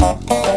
Thank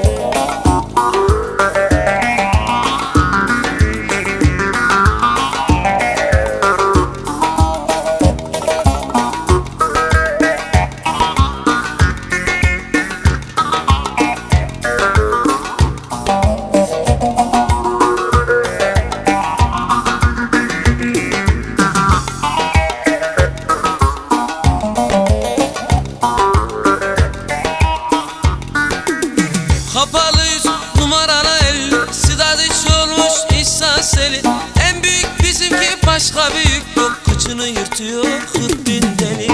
başka büyük yok Kıçını yırtıyor bin deli.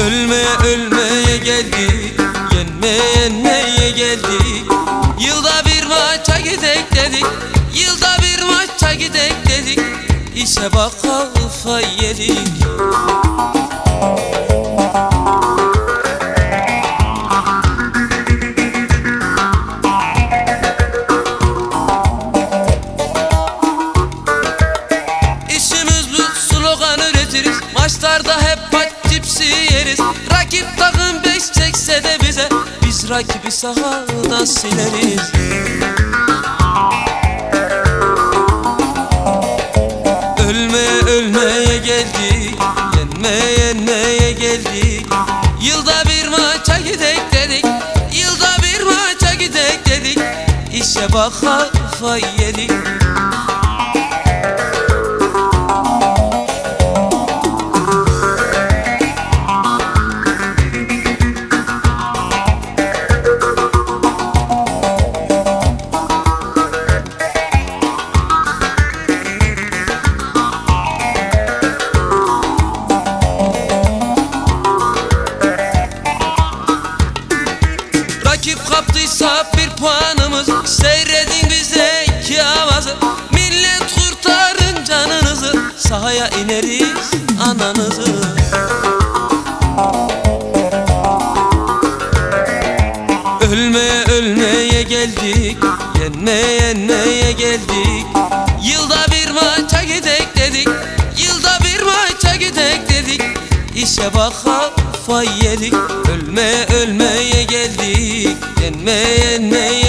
Ölmeye ölmeye geldik Yenmeye yenmeye geldik Yılda bir maça gidek dedik Yılda bir maça gidek dedik. İşe bak kafa yedik cipsi yeriz. Rakip takım beş çekse de bize Biz rakibi sahadan sileriz. Ölmeye ölmeye geldik Yenmeye yenmeye geldik. Yılda bir maça gidek dedik Yılda bir maça gidek dedik. İşe bak kafa yedik Rakip kaptıysa bir puanımız. Seyredin bize iki avazı. Millet kurtarın canınızı. Sahaya ineriz ananızı. Ölmeye ölmeye geldik. Yenmeye yenmeye geldik. Yılda bir maça gidek dedik. Yılda bir maça gidek dedik İşe bak kafa yedik Ölmeye geldik. Yenmeye yenmeye